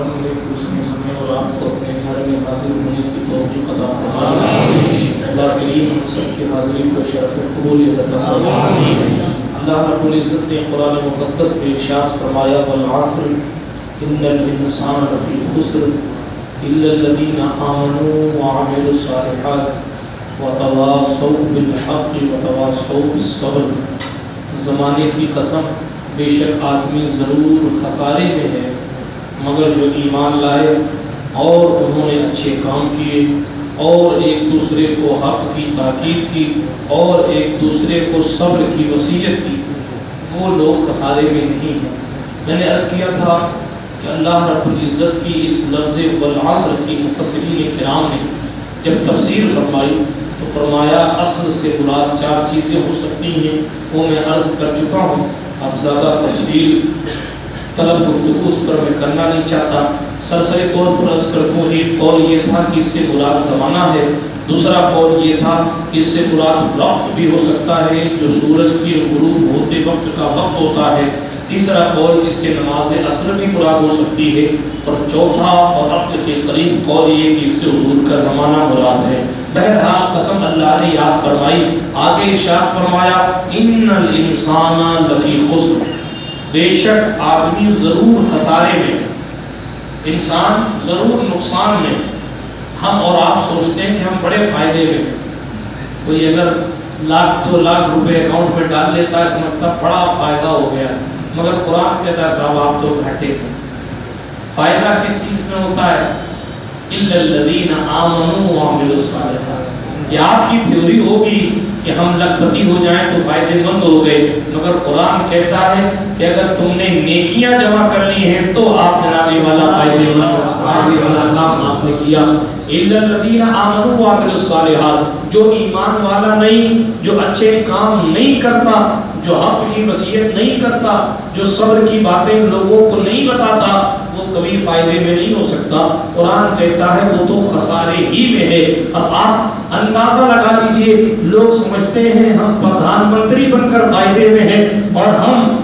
کرم ہے کہ اس نے ہمیں اور آپ کو اپنے گھر میں حاضر ہونے کی توفیق عطا فرمائے اللہ کریم ہم سب کی حاضری کو شرف قبولیت عطا فرمائے اللہ رب العزت نے قرآن مقدس میں ارشاد فرمایا والعصر ان الانسان لفی خسر الا الذين آمنوا وعملوا الصالحات وتواصوا بالحق وتواصوا بالصبر زمانے کی قسم، بے شک آدمی ضرور خسارے میں ہے مگر جو ایمان لائے اور انہوں نے اچھے کام کیے اور ایک دوسرے کو حق کی تاکید کی اور ایک دوسرے کو صبر کی وصیت کی، وہ لوگ خسارے میں نہیں ہیں۔ میں نے عرض کیا تھا کہ اللہ رب العزت کی اس لفظ والعصر کی مفسرین کرام نے جب تفسیر فرمائی تو فرمایا اصل سے مراد چار چیزیں ہو سکتی ہیں، وہ میں عرض کر چکا ہوں۔ اب زیادہ تفصیل طلب گفتگو اس پر میں کرنا نہیں چاہتا۔ سرسری طور پر عرض کر دوں، ایک قول یہ تھا کہ اس سے مراد زمانہ ہے۔ دوسرا قول یہ تھا کہ اس سے مراد وقت بھی ہو سکتا ہے، جو سورج کی غروب ہوتے وقت کا وقت ہوتا ہے۔ تیسرا قول، اس سے نماز اثر بھی مراد ہو سکتی ہے۔ اور چوتھا اور عقل کے قریب قول یہ کہ اس سے حضور کا زمانہ مراد ہے۔ بہرحال قسم اللہ نے یاد فرمائی، آگے ارشاد فرمایا، ان الانسان لفی خسر بے شک آدمی ضرور خسارے میں انسان ضرور نقصان میں ہم اور آپ سوچتے ہیں کہ ہم بڑے فائدے میں کوئی اگر لاکھ دو لاکھ روپے اکاؤنٹ میں ڈال لیتا ہے، سمجھتا بڑا فائدہ ہو گیا۔ مگر قرآن کہتا ہے، صاحب، آپ تو گھاٹے ہیں۔ فائدہ کس چیز میں ہوتا ہے؟ الذین آمنوا وعملوا الصالحات۔ یہ آپ کی تھیوری ہوگی کہ ہم لکھپتی ہو جائیں تو فائدے مند ہو گئے۔ مگر قرآن کہتا ہے کہ اگر تم نے نیکیاں جمع کر لی ہیں تو آپ جناب والا فائدے مند فائدے والا کام آپ نے کیا۔ الذین آمنوا وعملوا الصالحات۔ جو ایمان والا نہیں، جو اچھے کام نہیں کرتا، جو حق کی وصیت نہیں کرتا، جو صبر کی باتیں لوگوں کو نہیں بتاتا وہ کبھی فائدے میں نہیں ہو سکتا۔ قرآن کہتا ہے، وہ تو خسارے ہی میں ہے۔ اب آپ اندازہ لگا لیجیے، لوگ سمجھتے ہیں ہم پردھان منتری بن کر فائدے میں ہیں اور ہم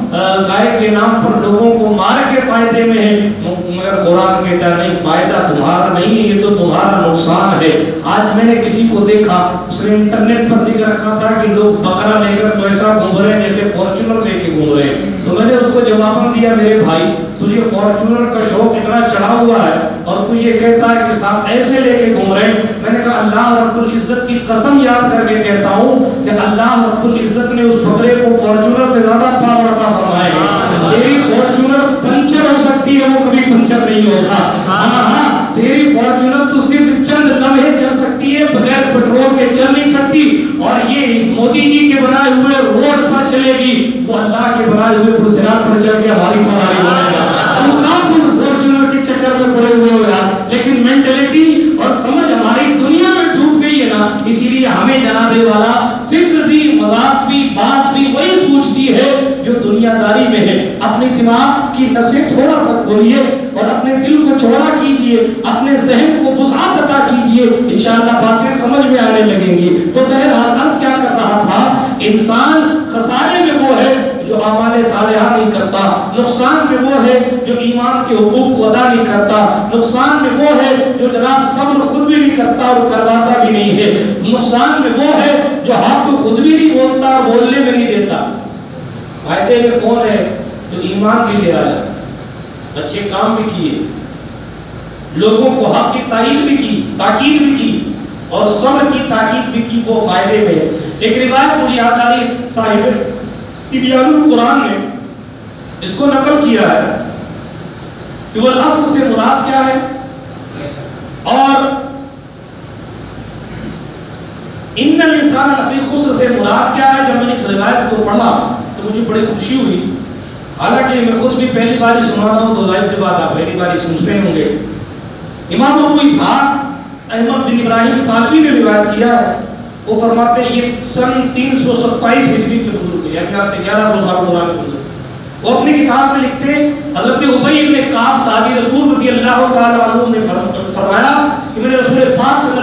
گائے کے نام پر لوگوں کو مار کے فائدے میں ہیں۔ مگر قرآن کہتا نہیں، فائدہ تمہارا نہیں ہے، یہ تو تمہارا نقصان ہے۔ آج میں نے کسی کو دیکھا، اس نے انٹرنیٹ پر لکھ رکھا تھا کہ لوگ بکرا لے کر تو ایسا گھوم رہے ہیں، جیسے فارچونر لے کے گھوم رہے ہیں جواب دیا میرے بھائی تجھے فارچونر کا شوق اتنا چڑھا ہوا ہے اور تو یہ کہتا ہے کہ صاحب ایسے لے کے گھوم رہے میں نے کہا اللہ رب العزت کی قسم یاد کر کے کہتا ہوں کہ اللہ رب العزت نے اس بکرے کو فارچونر سے زیادہ پاور عطا فرمائے تیری فارچونر پنچر ہو سکتی ہے وہ کبھی پنچر نہیں ہوگا۔ ہاں۔ ہاں۔ فارچونر تو صرف چند لمحے چل سکتی ہے، بغیر پیٹرول کے چل نہیں سکتی۔ اور یہ مودی جی کے بنائے ہوئے روڈ پر چلے گی۔ وہ اللہ کے بنائے ہوئے پرسرات پر چل کے ہماری سواری بنے گا۔ ہم کام تم فارچونر کے چکر میں پڑے ہوئے ہو یار، لیکن مینٹلٹی اور سمجھ ہماری دنیا میں ڈوب گئی ہے نا، اسی لیے ہمیں جناب والا فکر بھی، مذاق بھی، بات بھی وہی سوچتی ہے جو دنیا داری میں ہے۔ اپنے دماغ کی نسیں تھوڑا سا کھولیے اور اپنے دل کو چوڑا کیجیے، اپنے ذہن کو وسعت عطا کیجیے، انشاءاللہ باتیں سمجھ میں آنے لگیں گی۔ تو بہرحال عرض کیا کر رہا تھا، انسان خسارے میں وہ ہے جو اعمال صالحہ نہیں کرتا، نقصان میں وہ ہے جو ایمان کے حقوق کو ادا نہیں کرتا، نقصان میں وہ ہے جو جناب صبر خود بھی نہیں کرتا اور کرواتا بھی نہیں ہے۔ نقصان میں وہ ہے جو حق خود بھی نہیں بولتا اور بولنے میں نہیں دیتا۔ فائدے میں کون ہے؟ جو ایمان بھی لے آیا، اچھے کام بھی کیے، لوگوں کو حق کی تعریف بھی کی، تاکید بھی کی، اور صبر کی تاکید بھی کی وہ فائدے میں۔ ایک روایت مجھے یاد آ رہی، صاحب تبیان القرآن نے اس کو نقل کیا ہے کہ وہ اصل سے مراد کیا ہے؟ اور ان الانسان لفی خسر سے مراد کیا ہے؟ جب میں نے اس روایت کو پڑھا تو مجھے بڑی خوشی ہوئی۔ حالانکہ میں خود بھی پہلی بار ہی سنا رہا ہوں تو ظاہر سی بات آپ پہلی بار ہی سنتے ہوں گے۔ امام ابو اسحاق احمد بن ابراہیم سالوی نے روایت کیا ہے۔ وہ فرماتے ہیں، یہ سن تین سو ستائیس ہجری کے بزرگ یعنی آج سے گیارہ سو سال پرانے بزرگ وہ اپنی کتاب میں لکھتے ہیں، حضرت ابئی ابن کعب صحابی رسول رضی اللہ تعالیٰ عنہ نے فرمایا کہ میں نے رسول پاک صلی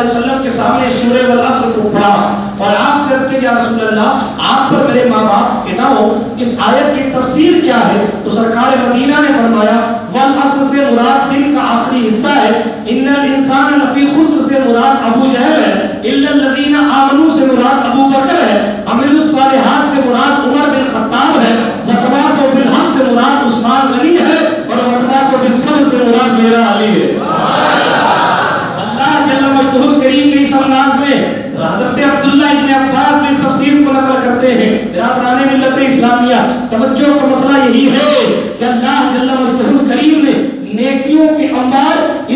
اللہ تعالی وسلم کے سامنے سورہ والعصر کو پڑھا اور آپ سے عرض کیا رسول اللہ، آپ پر میرے ماں باپ فدا ہو، اس آیت کی تفسیر کیا ہے؟ تو سرکار مدینہ نے فرمایا، والعصر سے مراد دن کا آخری حصہ ہے۔ ان الانسان لفی خسر سے مراد ابو جہل ہے۔ الا الذين امنوا سے مراد ابو بکر ہے۔ عمل الصالحات سے مراد عمر بن خطاب ہے۔ وتواصوا بالحق سے مراد عثمان غنی ہے۔ اور وتواصوا بالصبر سے مراد میرا علی ہے۔ کریم کے اس انداز میں، حضرت عبداللہ ابن عباس میں اس تفسیر کو نقل کرتے ہیں۔ برادران ملت اسلامیہ، توجہ کا مسئلہ یہی ہے کہ اللہ جل مجدہ کریم نے نیکیوں کے انبار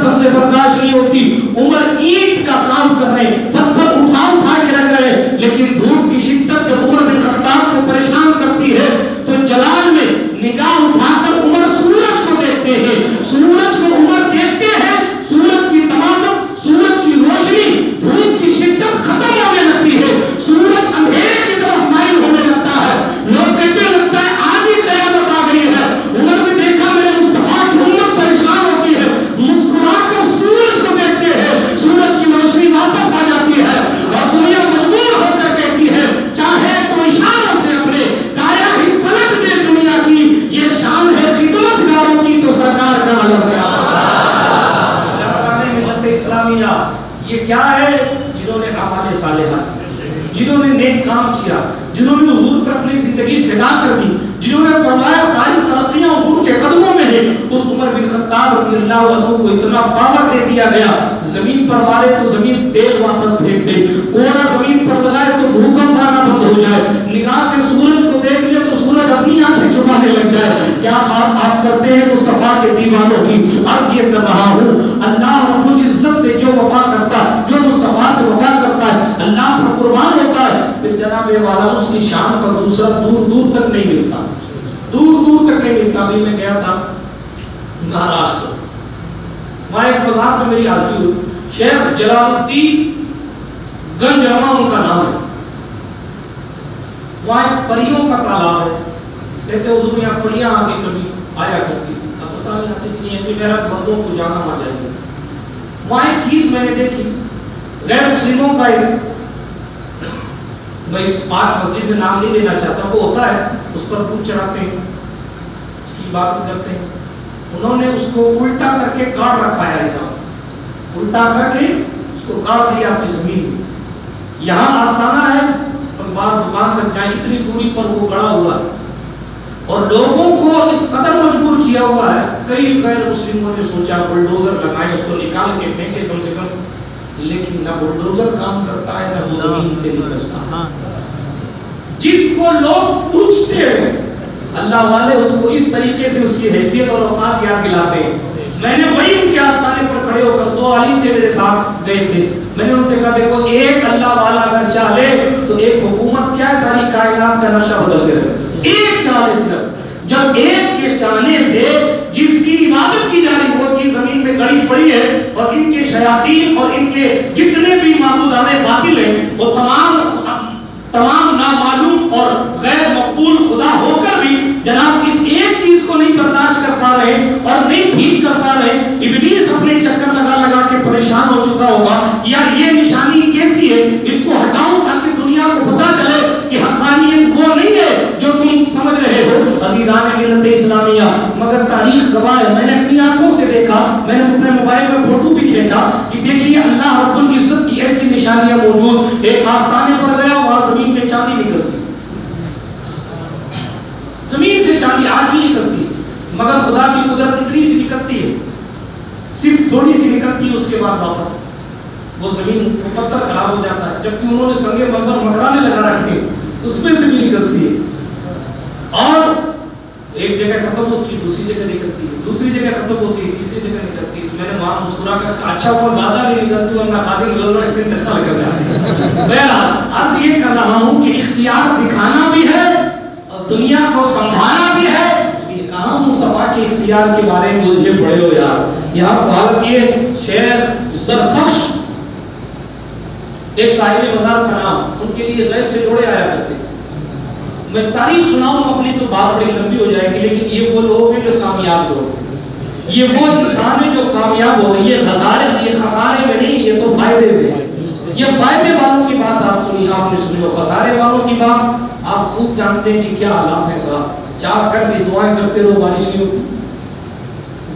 گرمی ہم سے برداشت نہیں ہوتی۔ عمر عید کا کام کر رہے جنہوں نے نیک کام کیا، جنہوں نے حضور پر اپنی زندگی فدا کر دی، جنہوں نے فرمایا ساری ترقیاں حضور کے قدموں میں ہیں، اس عمر بن خطاب رضی اللہ عنہ کو اتنا پاور دے دیا گیا، زمین پر مارے تو زمین تیل واپس پھینک دے، کوڑا زمین پر لگائے تو بھوکمپ آنا بند ہو جائے، نگاہ سے سورج کو دیکھ لے تو سورج اپنی آنکھیں چھپانے لگ جائے۔ کیا آپ آپ کرتے ہیں مصطفیٰ کے دیوانوں کی؟ عرض یہ کر رہا ہوں، اللہ رب العزت سے جو وفا کرتا پھر جناب والا اس کی شان کا دوسرا دور دور تک نہیں ملتا۔ دور دور تک نہیں ملتا۔ ابھی میں گیا تھا مہاراشٹر۔ وہاں ایک مزار میں میری حاضری ہوئی۔ شیخ جلال الدین گنج رما ان کا نام ہے۔ وہاں ایک پریوں کا تالاب ہے۔ کہتے حضور یہاں پریاں آ کے کبھی آیا کرتی تھی اب پتا نہیں آتی کہ نہیں میرا بندوں کو جانا وہاں جائے وہاں ایک چیز میں نے دیکھی۔ غیر مسلموں کا ایک میں اس پاک مسجد میں نام نہیں لینا چاہتا، وہ ہوتا ہے، اس پر پوچھ چڑھاتے ہیں، اس کی عبادت کرتے ہیں۔ انہوں نے اس کو الٹا کر کے کاٹ رکھا ہے ایسا الٹا کر کے اس کو کاٹ دیا اپنی زمین یہاں آستانہ ہے اور بعد دکان تک جائیں، اتنی دوری پر وہ گڑا ہوا ہے۔ اور لوگوں کو اس قدر مجبور کیا ہوا ہے، کئی غیر مسلموں نے سوچا بلڈوزر لگائے اس کو نکال کے پھینکے کم سے کم لیکن نہ بلڈوزر کام کرتا ہے نہ وہ زمین سے نکلتا جس کو لوگ پوچھتے ہیں اللہ والے اس کو اس طریقے سے اس کی حیثیت اور اوقات یاد دلاتے ہیں۔ میں نے وہی ان کے آستانے پر کھڑے ہو کر دو عالم تھے میرے ساتھ گئے تھے۔ میں نے ان سے کہا دیکھو ایک اللہ والا اگر چاہے تو ایک حکومت کیا ساری کائنات کا نشہ بدل کے رکھے۔ ایک چاہے صرف۔ جب ایک کے چاہنے سے جس کی عبادت کی جا رہی وہ کڑی پڑی ہے اور ان کے شیاطین اور ان کے جتنے بھی معبودان باطل ہیں، وہ تمام تمام نامعلوم اور غیر مقبول خدا ہو کر بھی جناب اس ایک چیز کو نہیں برداشت کر پا رہے اور نہیں ٹھیک کر پا رہے ابلیس اپنے چکر لگا لگا کے پریشان ہو چکا ہوگا یار یہ نشانی کیسی ہے اس کو ہٹاؤں تاکہ دنیا کو پتا چلے کہ حقانیت وہ نہیں ہے جو تم سمجھ رہے ہو عزیزان ملت اسلامیہ مگر تاریخ گواہ ہے میں نے اپنی آنکھوں سے دیکھا میں نے اپنے موبائل میں فوٹو بھی کھینچا کہ دیکھیے اللہ رب العزت کی ایسی نشانیاں موجود ایک آستانے پر گیا، وہاں زمین میں چاندی نکلتی۔ زمین سے چاندی آج بھی نکلتی، مگر خدا کی قدرت اتنی سی نکلتی ہے۔ صرف تھوڑی سی نکلتی ہے، اس کے بعد واپس۔ وہ زمین پتھر خراب ہو جاتا ہے۔ جبکہ انہوں نے سنگے بندر مکرانے لگا رکھے، اس میں سے بھی نکلتی ہے۔ جگہ ختم ہوتی ہے، دوسری جگہ نکلتی ہے۔ دوسری جگہ ختم ہوتی ہے، تیسری جگہ نکلتی ہے۔ میں نے وہاں مسکرا کر کہا اچھا وہ زیادہ نہیں نکلتی ورنہ خادم لوگ رکھ کے انتقال کر جاتے بہرحال، عرض یہ کر رہا ہوں کہ اختیار دکھانا بھی ہے اور دنیا کو سنبھالنا بھی ہے۔ کہاں مصطفیٰ کے اختیار کے بارے میں مجھے پڑے ہو یار؟ یہاں تو حالت یہ شیخ زرتخش ایک صاحب مزار کا نام، ان کے لیے غیب سے جوڑے آیا کرتے۔ میں تاریخ سناؤں اپنی تو بات بڑی لمبی ہو جائے گی، لیکن یہ وہ لوگ ہیں جو کامیاب لوگ یہ وہ انسان ہے جو کامیاب ہو یہ خسارے یہ خسارے میں نہیں، یہ تو فائدے میں یہ فائدے والوں کی بات آپ سنی آپ نے سنی خسارے والوں کی بات آپ خوب جانتے ہیں کہ کیا حالات ہیں صاحب۔ چاہ کر بھی دعائیں کرتے رہو، بارش نہیں ہوتی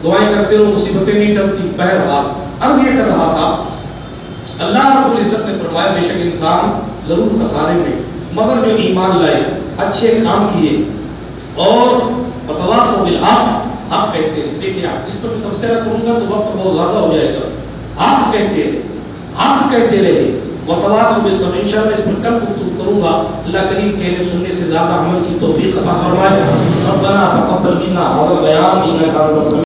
دعائیں کرتے رہو، مصیبتیں نہیں ٹلتی۔ بہرحال عرض یہ کر رہا تھا، اللہ رب العزت نے فرمایا، بے شک انسان ضرور خسارے میں مگر جو ایمان لائے۔ اچھے کام کیے اور بتواس ہو بالحق آپ آپ کہتے ہیں۔ دیکھیے آپ، اس پر میں تبصرہ کروں گا تو وقت بہت زیادہ ہو جائے گا۔ آپ کہتے ہیں آپ کہتے رہے۔ وتواس ہو و بالصبر، انشاءاللہ اس پر کل گفتگو کروں گا۔ اللہ کریم کہنے سننے سے زیادہ عمل کی توفیق عطا فرمائے۔ ربنا تقبل منا هذا البيان، انك انت